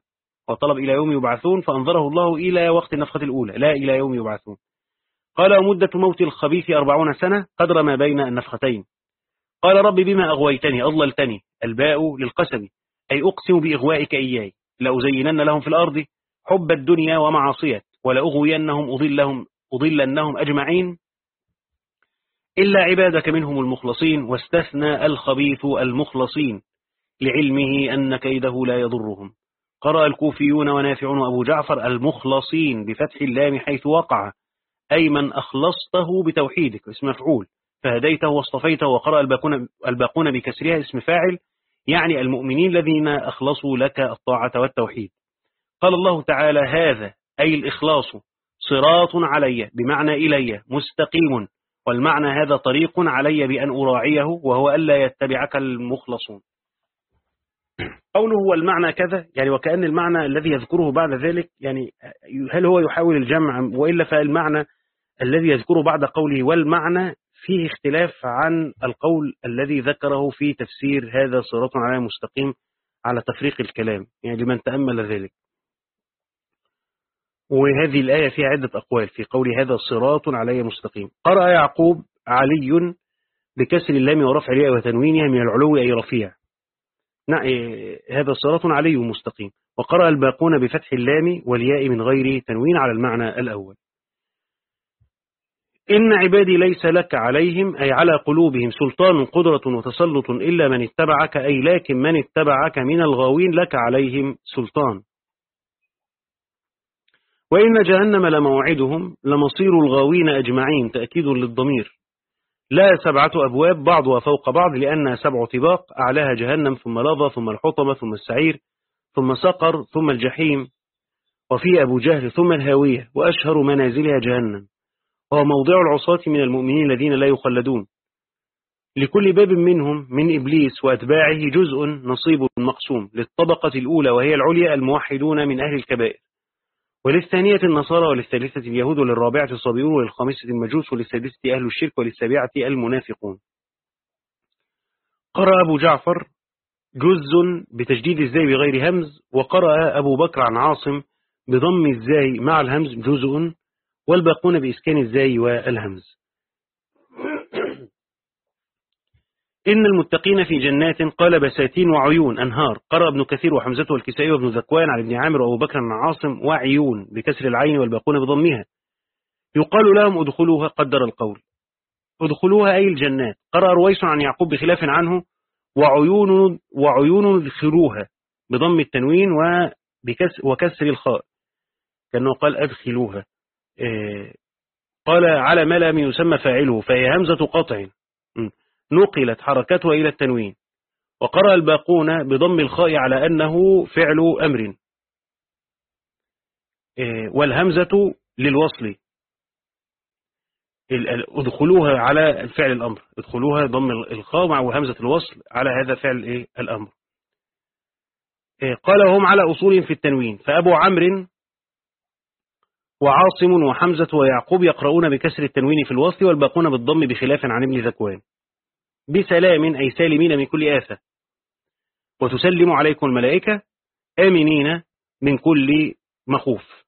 وطلب إلى يوم يبعثون فأنظره الله إلى وقت النفخة الأولى لا إلى يوم يبعثون. قال ومدة موت الخبيث أربعون سنة قدر ما بين النفختين. قال رب بما أغويتني أضللتني الباء للقسم أي أقسم بإغوائك إياي لأزينن لهم في الأرض حب الدنيا ومعاصية ولأغوينهم أضلهم أضلنهم أجمعين إلا عبادك منهم المخلصين واستثنى الخبيث المخلصين لعلمه أن كيده لا يضرهم. قرأ الكوفيون ونافع وأبو جعفر المخلصين بفتح اللام حيث وقع أي من أخلصته بتوحيدك اسم مفعول فهديته واصطفيته وقرأ الباقون بكسرها اسم فاعل يعني المؤمنين الذين أخلصوا لك الطاعة والتوحيد. قال الله تعالى هذا أي الإخلاص صراط علي بمعنى إلي مستقيم. والمعنى هذا طريق علي بأن أراعيه وهو ألا يتبعك المخلصون. قوله هو المعنى كذا يعني وكأن المعنى الذي يذكره بعد ذلك يعني هل هو يحاول الجمع وإلا فالمعنى الذي يذكره بعد قوله والمعنى فيه اختلاف عن القول الذي ذكره في تفسير هذا صراط على مستقيم على تفريق الكلام يعني لمن تأمل ذلك. وهذه الآية فيها عدة أقوال. في قول هذا صراط علي مستقيم. قرأ يعقوب علي بكسر اللام ورفع الياء وتنوينها من العلو أي رفيع. هذا صراط علي مستقيم. وقرأ الباقون بفتح اللام والياء من غير تنوين على المعنى الأول. إن عبادي ليس لك عليهم أي على قلوبهم سلطان قدرة وتسلط إلا من اتبعك أي لكن من اتبعك من الغاوين لك عليهم سلطان. وإن جهنم لموعدهم لمصير الغاوين أجمعين تأكيد للضمير. لا سبعة أبواب بعضها فوق بعض لأنها سبع طباق أعلاها جهنم ثم لظى ثم الحطمة ثم السعير ثم سقر ثم الجحيم وفي أبو جهل ثم الهاوية وأشهر منازلها جهنم. وهو موضع العصاة من المؤمنين الذين لا يخلدون. لكل باب منهم من إبليس وأتباعه جزء نصيب مقسوم للطبقة الأولى وهي العليا الموحدون من أهل الكبائر. وللثانية النصارى وللثالثة اليهود وللرابعة الصابئون وللخامسة المجوس وللسادسة أهل الشرك وللسابعة المنافقون. قرأ أبو جعفر جز بتجديد الزاي بغير همز وقرأ أبو بكر عن عاصم بضم الزاي مع الهمز جزء والباقون بإسكان الزاي والهمز. إن المتقين في جنات قال بساتين وعيون أنهار. قرأ ابن كثير وحمزة والكسائي وابن زكوان عن ابن عامر وأبو بكر عاصم وعيون بكسر العين والباقون بضمها. يقال لهم ادخلوها قدر القول. ادخلوها أي الجنات. قرأ رويس عن يعقوب بخلاف عنه وعيون وعيون ادخلوها بضم التنوين وبكسر وكسر الخاء. كأنه قال أدخلوها. إيه، قال على ما لم يسمى فاعله فهي همزة قطع. نقلت حركتها إلى التنوين. وقرأ الباقون بضم الخاء على أنه فعل أمر. إيه، والهمزة للوصل. ادخلوها على الفعل الأمر. ادخلوها ضم الخاء مع همزة الوصل على هذا فعل إيه؟ الأمر. إيه، قال هم على أصول في التنوين. فأبو عمرو وعاصم وحمزة ويعقوب يقرؤون بكسر التنوين في الوصل والباقون بالضم بخلاف عن ابن ذكوان. بسلام أي سالمين من كل آفة وتسلم عليكم الملائكة آمنين من كل مخوف.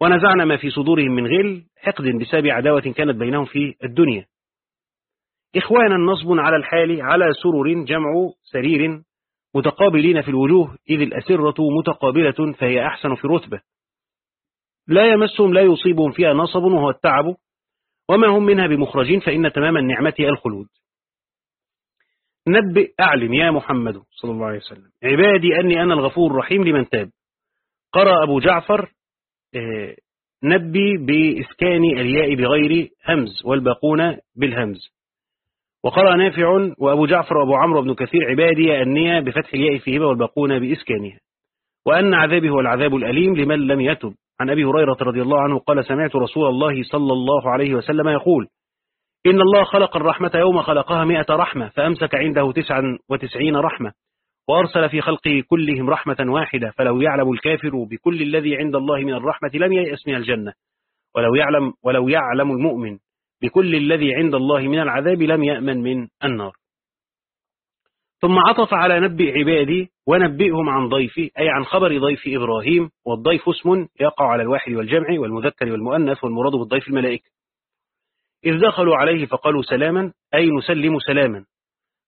ونزعنا ما في صدورهم من غل حقد بسبب عداوة كانت بينهم في الدنيا. إخوانا نصب على الحال على سرر جمع سرير متقابلين في الوجوه إذ الأسرة متقابلة فهي أحسن في رتبة. لا يمسهم لا يصيبهم فيها نصب وهو التعب. وما هم منها بمخرجين فإن تمام النعمة الخلود. نبئ أعلم يا محمد صلى الله عليه وسلم. عبادي أني أنا الغفور الرحيم لمن تاب. قرأ أبو جعفر آه، نبي بإسكان الياء بغير همز والباقون بالهمز. وقرأ نافع وأبو جعفر وأبو عمرو بن كثير عبادي أني بفتح الياء في هبة والباقون بإسكانها. وأن عذابه هو العذاب الأليم لمن لم يتب. عن أبي هريرة رضي الله عنه قال سمعت رسول الله صلى الله عليه وسلم يقول إن الله خلق الرحمة يوم خلقها مئة رحمة فأمسك عنده تسعا وتسعين رحمة وأرسل في خلقه كلهم رحمة واحدة فلو يعلم الكافر بكل الذي عند الله من الرحمة لم ييأس من الجنة ولو يعلم, ولو يعلم المؤمن بكل الذي عند الله من العذاب لم يأمن من النار. ثم عطف على نبئ عبادي ونبئهم عن ضيفي أي عن خبر ضيف إبراهيم والضيف اسم يقع على الواحد والجمع والمذكر والمؤنث والمراد بالضيف الملائكة. إذ دخلوا عليه فقالوا سلاما أي نسلم سلاما.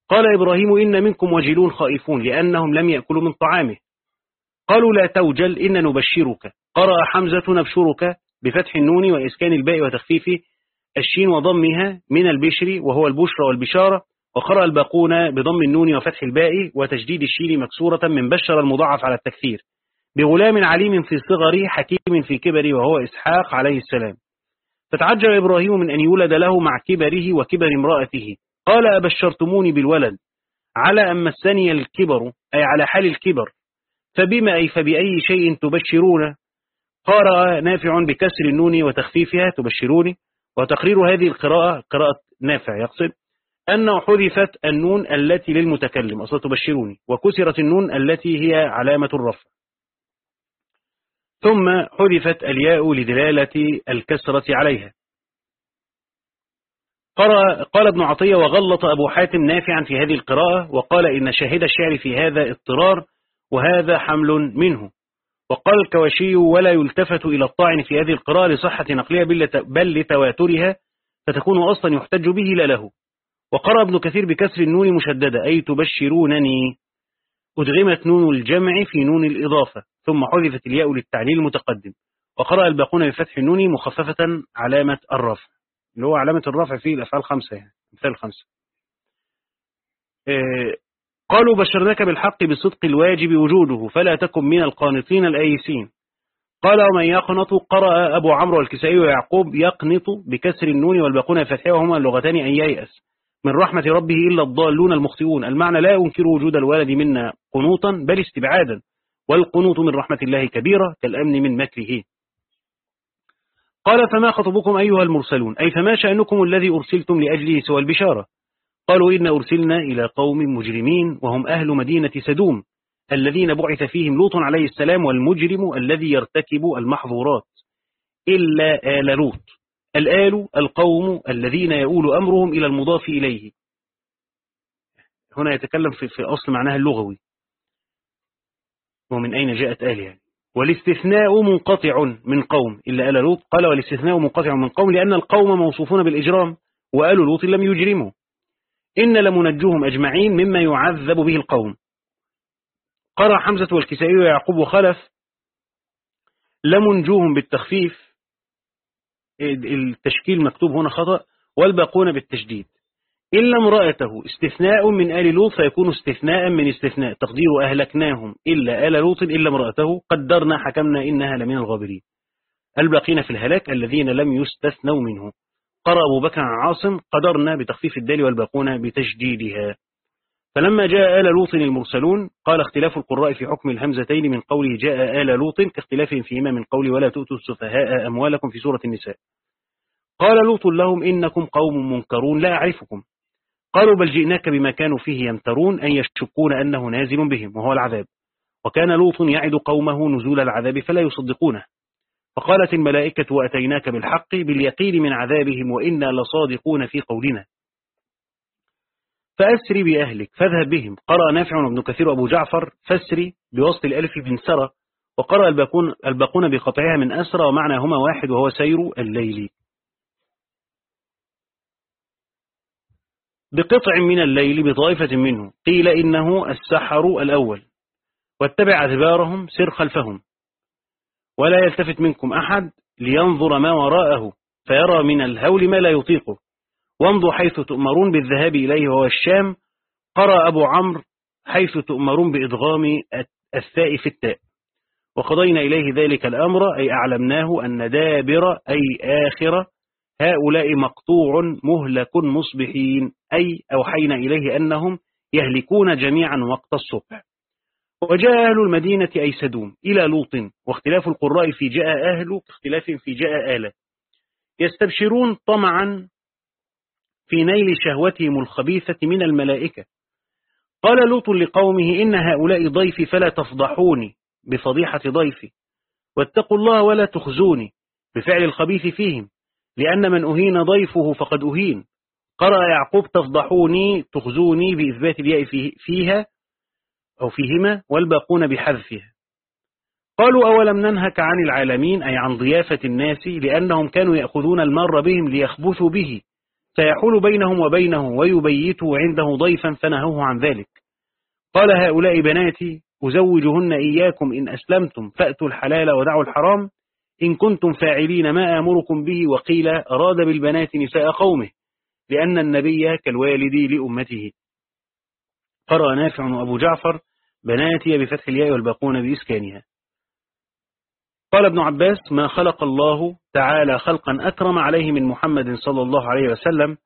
قال إبراهيم إن منكم وجلون خائفون لأنهم لم يأكلوا من طعامه. قالوا لا توجل إن نبشرك. قرأ حمزة نبشرك بفتح النون وإسكان الباء وتخفيف الشين وضمها من البشر وهو البشر والبشارة وقرأ الباقون بضم النون وفتح الباء وتجديد الشين مكسورة من بشر المضاعف على التكثير بغلام عليم في صغره حكيم في كبره وهو إسحاق عليه السلام. فتعجب إبراهيم من أن يولد له مع كبره وكبر امرأته. قال أبشرتموني بالولد. على أن مسني الكبر أي على حال الكبر. فبما أي فبأي شيء تبشرون؟ قرأ نافع بكسر النون وتخفيفها تبشروني. وتقرير هذه القراءة قراءة نافع يقصد أنه حذفت النون التي للمتكلم أصلا تبشروني. وكسرت النون التي هي علامة الرفع. ثم حذفت الياء لدلالة الكسرة عليها. قال ابن عطية وغلط أبو حاتم نافعا في هذه القراءة وقال إن شاهد الشعر في هذا اضطرار وهذا حمل منه. وقال الكواشي ولا يلتفت إلى الطاعن في هذه القراءة لصحة نقلها بل لتواترها فتكون أصلا يحتج به لا له. وقرأ ابن كثير بكسر النون مشددة أي تبشرونني؟ أدغمت نون الجمع في نون الإضافة. ثم حذفت الياء للتعليل المتقدم وقرأ الباقون بفتح النون مخففة علامة الرفع اللي هو علامة الرفع فيه الأفعال خمسة يعني مثال خمسة. آه، قالوا بشرناك بالحق بصدق الواجب وجوده فلا تكن من القانطين الآيسين. قال ومن يقنط قرأ أبو عمرو والكسائي ويعقوب يقنط بكسر النون والباقون فتحه وهما اللغتان أن ييأس. من رحمة ربه إلا الضالون المخطئون. المعنى لا ينكر وجود الولد منا قنوطا بل استبعادا. والقنوط من رحمة الله كبيرة كالأمن من مكره. قال فما خطبكم أيها المرسلون؟ أي فما شأنكم الذي أرسلتم لأجله سوى البشارة؟ قالوا إن أرسلنا إلى قوم مجرمين وهم أهل مدينة سدوم الذين بعث فيهم لوط عليه السلام والمجرم الذي يرتكب المحظورات إلا آل لوط. الآل القوم الذين يؤول أمرهم إلى المضاف إليه. هنا يتكلم في, أصل معناها اللغوي. ومن أين جاءت آل يعني والاستثناء منقطع من قوم إلا آل لوط؟ قال والاستثناء منقطع من قوم لأن القوم موصوفون بالإجرام وآل لوط لم يجرموا. إن لمنجوهم أجمعين مما يعذب به القوم. قرأ حمزة والكسائي ويعقوب وخلف لمنجوهم بالتخفيف التشكيل مكتوب هنا خطأ والباقون بالتشديد. إلا امرأته. استثناء من آل لوط فيكون استثناء من استثناء. تقدير أهلكناهم. إلا آل لوط إلا امرأته. قدرنا حكمنا إنها لمن الغابرين. الباقين في الهلاك الذين لم يستثنوا منه قرأ أبو بكر عاصم قدرنا بتخفيف الدال والباقون بتشديدها فلما جاء آل لوط المرسلون قال اختلاف القراء في حكم الهمزتين من قوله جاء آل لوط كاختلافهم فيهما من قول ولا تؤتوا السفهاء أموالكم في سورة النساء. قال لوط لهم إنكم قوم منكرون لا أعرفكم. قالوا بل جئناك بما كانوا فيه يمترون أن يشكون أنه نازل بهم وهو العذاب. وكان لوط يعد قومه نزول العذاب فلا يصدقونه. فقالت الملائكة وأتيناك بالحق باليقين من عذابهم وإنا لصادقون في قولنا. فأسري بأهلك فاذهب بهم. قرأ نافع وابن كثير وأبو جعفر فاسري بوسط الألف بن سرى وقرأ الباقون, الباقون بقطعها من أسرى ومعناهما واحد وهو سير الليل. بقطع من الليل بطائفة منه قيل إنه السحر الأول. واتبع أدبارهم سر خلفهم. ولا يلتفت منكم أحد لينظر ما وراءه فيرى من الهول ما لا يطيقه. وامضوا حيث تؤمرون بالذهاب إليه وهو الشام. قرأ أبو عمرو حيث تؤمرون بإدغام الثاء في التاء. وقضينا إليه ذلك الأمر أي أعلمناه أن دابر أي آخر هؤلاء مقطوع مهلك مصبحين أي أوحينا إليه أنهم يهلكون جميعا وقت الصبح. وجاء أهل المدينة أي سدوم إلى لوط واختلاف القراء في جاء أهل اختلاف في جاء آلة يستبشرون طمعا في نيل شهوتهم الخبيثة من الملائكة. قال لوط لقومه إن هؤلاء ضيفي فلا تفضحوني بفضيحة ضيفي واتقوا الله ولا تخزوني بفعل الخبيث فيهم. لأن من أهين ضيفه فقد أهين. قرأ يعقوب تفضحوني تخزوني بإثبات الياء فيها أو فيهما والباقون بحذفها. قالوا أولم ننهك عن العالمين أي عن ضيافة الناس لأنهم كانوا يأخذون المر بهم ليخبثوا به. فيحول بينهم وبينه ويبيته عنده ضيفا فنهوه عن ذلك. قال هؤلاء بناتي أزوجهن إياكم إن أسلمتم فأتوا الحلال ودعوا الحرام. إن كنتم فاعلين ما آمركم به وقيل أراد بالبنات نساء قومه لأن النبي كالوالد لأمته. قرأ نافع وأبو جعفر بناتي بفتح الياء والباقون بإسكانها. قال ابن عباس ما خلق الله تعالى خلقا أكرم عليه من محمد صلى الله عليه وسلم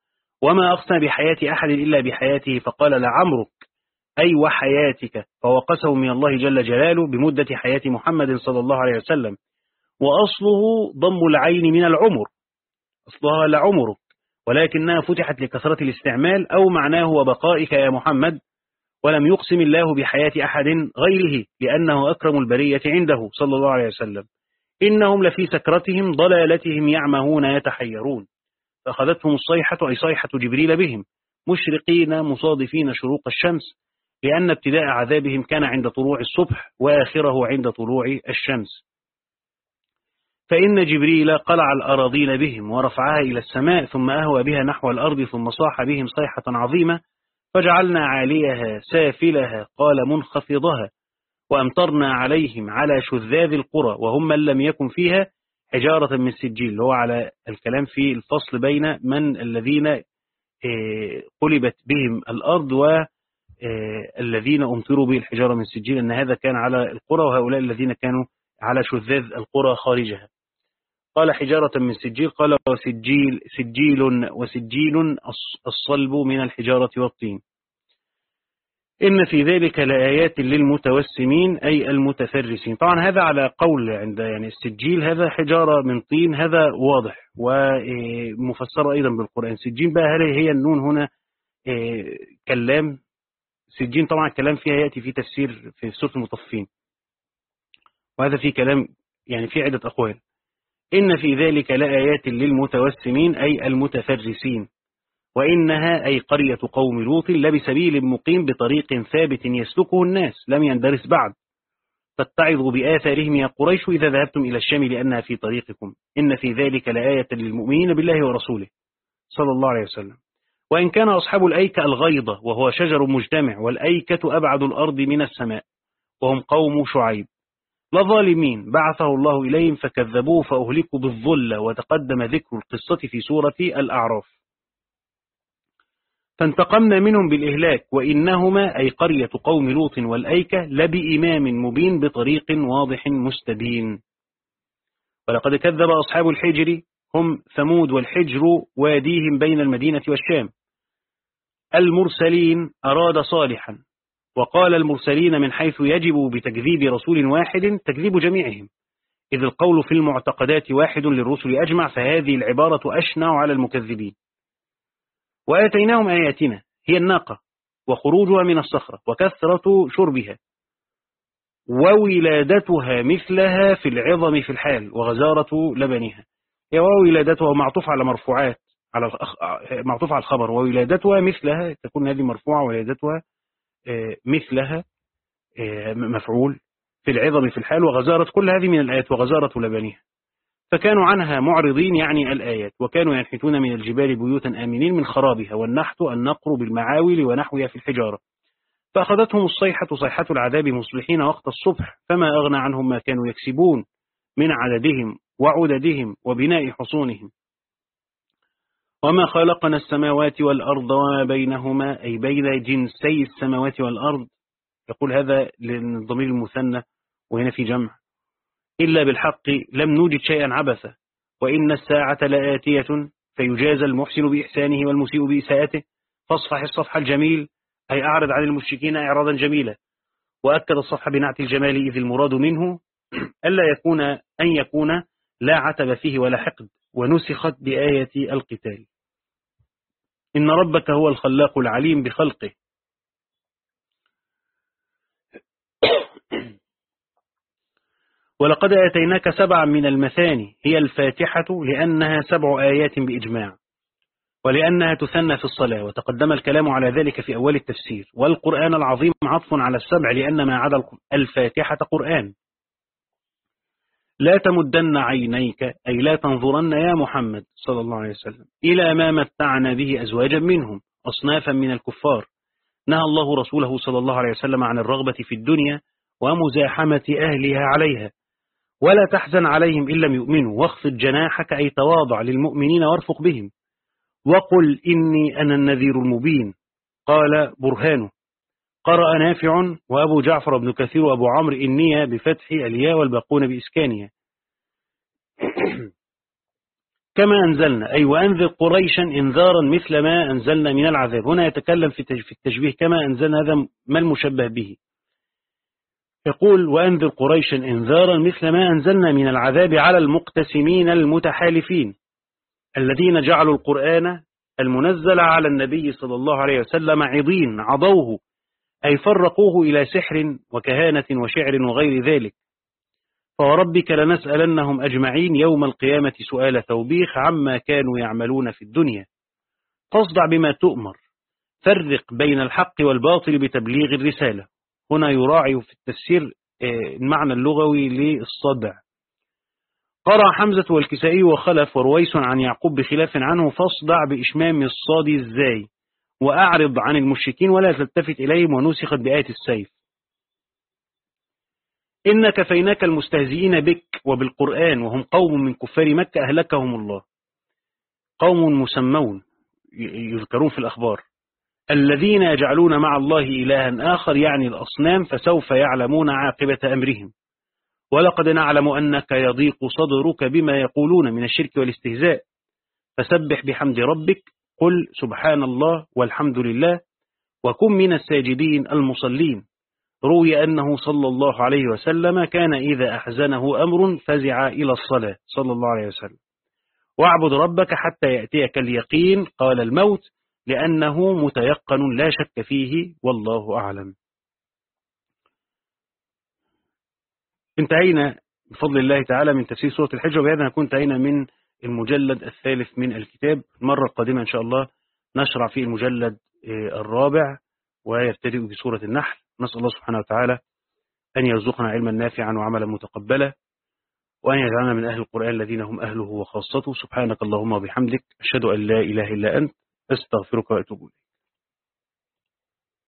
وما أقسم بحياة أحد إلا بحياته فقال لعمرك أي وحياتك؟ فوقسه من الله جل جلاله بمدة حياة محمد صلى الله عليه وسلم. وأصله ضم العين من العمر أصلها لعمرك ولكنها فتحت لكثرة الاستعمال أو معناه وبقائك يا محمد ولم يقسم الله بحياة أحد غيره لأنه أكرم البرية عنده صلى الله عليه وسلم. إنهم لفي سكرتهم ضلالتهم يعمهون يتحيرون. فأخذتهم الصيحة أي صيحة جبريل بهم مشرقين مصادفين شروق الشمس لأن ابتداء عذابهم كان عند طلوع الصبح وآخره عند طلوع الشمس. فإن جبريل قلع الأراضين بهم ورفعها إلى السماء ثم أهوى بها نحو الأرض ثم صاح بهم صيحة عظيمة فجعلنا عاليها سافلها قال منخفضها وأمطرنا عليهم على شذاذ القرى وهم من لم يكن فيها حجارة من سجيل هو على الكلام في الفصل بين من الذين آه، قلبت بهم الأرض والذين أمطروا به الحجارة من سجيل أن هذا كان على القرى وهؤلاء الذين كانوا على شذاذ القرى خارجها. قال حجارة من سجيل قال وسجيل سجيل وسجيل الصلب من الحجارة والطين. إن في ذلك لآيات للمتوسمين أي المتفرسين. طبعا هذا على قول عند يعني السجيل هذا حجارة من طين هذا واضح ومفسر أيضا بالقرآن. سجين بقى هل هي النون هنا إيه، كلام؟ سجين طبعا الكلام فيها يأتي في تفسير في سورة المطفين وهذا في كلام يعني في عدة أقوال. إن في ذلك لآيات للمتوسمين أي المتفرسين. وإنها أي قرية قوم لوط لبسبيل مقيم بطريق ثابت يسلكه الناس لم يندرس بعد. تتعظوا بآثارهم يا قريش إذا ذهبتم إلى الشام لأنها في طريقكم. إن في ذلك لآية للمؤمنين بالله ورسوله. صلى الله عليه وسلم. وإن كان أصحاب الأيكة الغيضة وهو شجر مجتمع والأيكة أبعد الأرض من السماء وهم قوم شعيب. لظالمين. بعثه الله إليهم فكذبوه فأهلكوا بالظلة وتقدم ذكر القصة في سورة الأعراف. فانتقمنا منهم بالإهلاك وإنهما أي قرية قوم لوط والأيكة لبإمام مبين بطريق واضح مستبين. ولقد كذب أصحاب الحجر هم ثمود والحجر واديهم بين المدينة والشام. المرسلين أراد صالحا. وقال المرسلين من حيث يجب بتكذيب رسول واحد تكذيب جميعهم. إذ القول في المعتقدات واحد للرسل أجمع فهذه العبارة أشنع على المكذبين. وآتيناهم آياتنا هي الناقة وخروجها من الصخرة وكثرة شربها. وولادتها مثلها في العظم في الحال وغزارة لبنها. هي وولادتها معطوف على مرفوعات على الأخ... معطوف على الخبر. وولادتها مثلها تكون هذه مرفوعة ولادتها آه، مثلها آه، مفعول في العظم في الحال وغزارة كل هذه من الآيات وغزارة لبنها فكانوا عنها معرضين يعني الآيات وكانوا ينحتون من الجبال بيوتا آمنين من خرابها والنحت النقر بالمعاول ونحوها في الحجارة. فأخذتهم الصيحة صيحة العذاب مصلحين وقت الصبح فما أغنى عنهم ما كانوا يكسبون من عددهم وعددهم وبناء حصونهم. وما خلقنا السماوات والأرض وما بينهما أي بين جنسي السماوات والأرض. يقول هذا للضمير المثنى وهنا في جمع. إلا بالحق لم نوجد شيئا عبثا وإن الساعة لآتية فيجازى المحسن بإحسانه والمسيء بإساءته. فاصفح الصفح الجميل أي أعرض عن المشركين إعراضا جميلا وأكد الصفح بنعت الجمال إذ المراد منه ألا يكون أن يكون لا عتب فيه ولا حقد ونسخت بآية القتال. إن ربك هو الخلاق العليم بخلقه. ولقد آتيناك سبعا من المثاني هي الفاتحة لأنها سبع آيات بإجماع ولأنها تثنى في الصلاة وتقدم الكلام على ذلك في أول التفسير والقرآن العظيم عطف على السبع لأن ما عدا الفاتحة قرآن. لا تمدن عينيك أي لا تنظرن يا محمد صلى الله عليه وسلم إلى ما متعنا به أزواجا منهم أصنافا من الكفار. نهى الله رسوله صلى الله عليه وسلم عن الرغبة في الدنيا ومزاحمة أهلها عليها. ولا تحزن عليهم إن لم يؤمنوا واخفض جناحك أي تواضع للمؤمنين وارفق بهم. وقل إني أنا النذير المبين. قال برهانه. قرأ نافع وأبو جعفر بن كثير وأبو عمرو إنية بفتح الياء والباقون بإسكانها. كما أنزلنا أي وأنذر قريشا إنذارا مثل ما أنزلنا من العذاب. هنا يتكلم في التشبيه كما أنزلنا هذا ما المشبه به. يقول وأنذر قريشا إنذارا مثل ما أنزلنا من العذاب على المقتسمين المتحالفين الذين جعلوا القرآن المنزل على النبي صلى الله عليه وسلم عضين عضوه. أي فرقوه إلى سحر وكهانة وشعر وغير ذلك. فوربك لنسألنهم أجمعين يوم القيامة سؤال توبيخ عما كانوا يعملون في الدنيا. فاصدع بما تؤمر. فرق بين الحق والباطل بتبليغ الرسالة. هنا يراعي في التفسير آه، المعنى اللغوي للصدع. قرأ حمزة والكسائي وخلف ورويس عن يعقوب بخلاف عنه فاصدع بإشمام الصاد الزاي. وأعرض عن المشركين ولا تلتفت إليهم ونسخت بآية السيف. إن كفيناك المستهزئين بك وبالقرآن وهم قوم من كفار مكة أهلكهم الله. قوم مسمون يذكرون في الأخبار. الذين يجعلون مع الله إلها آخر يعني الأصنام فسوف يعلمون عاقبة أمرهم. ولقد نعلم أنك يضيق صدرك بما يقولون من الشرك والاستهزاء. فسبح بحمد ربك قل سبحان الله والحمد لله وكن من الساجدين المصلين. روي أنه صلى الله عليه وسلم كان إذا أحزنه أمر فزع إلى الصلاة صلى الله عليه وسلم. واعبد ربك حتى يأتيك اليقين قال الموت لأنه متيقن لا شك فيه والله أعلم. انتهينا بفضل الله تعالى من تفسير سورة الحجة وبهذا نكون انتهينا من المجلد الثالث من الكتاب. المرة القادمة إن شاء الله نشرع في المجلد الرابع ويبتدئ بسورة النحل. نسأل الله سبحانه وتعالى أن يرزقنا علما نافعا وعملا متقبلا وأن يجعلنا من أهل القرآن الذين هم أهله وخاصته. سبحانك اللهم وبحمدك أشهد أن لا إله إلا أنت أستغفرك وأتوب إليك.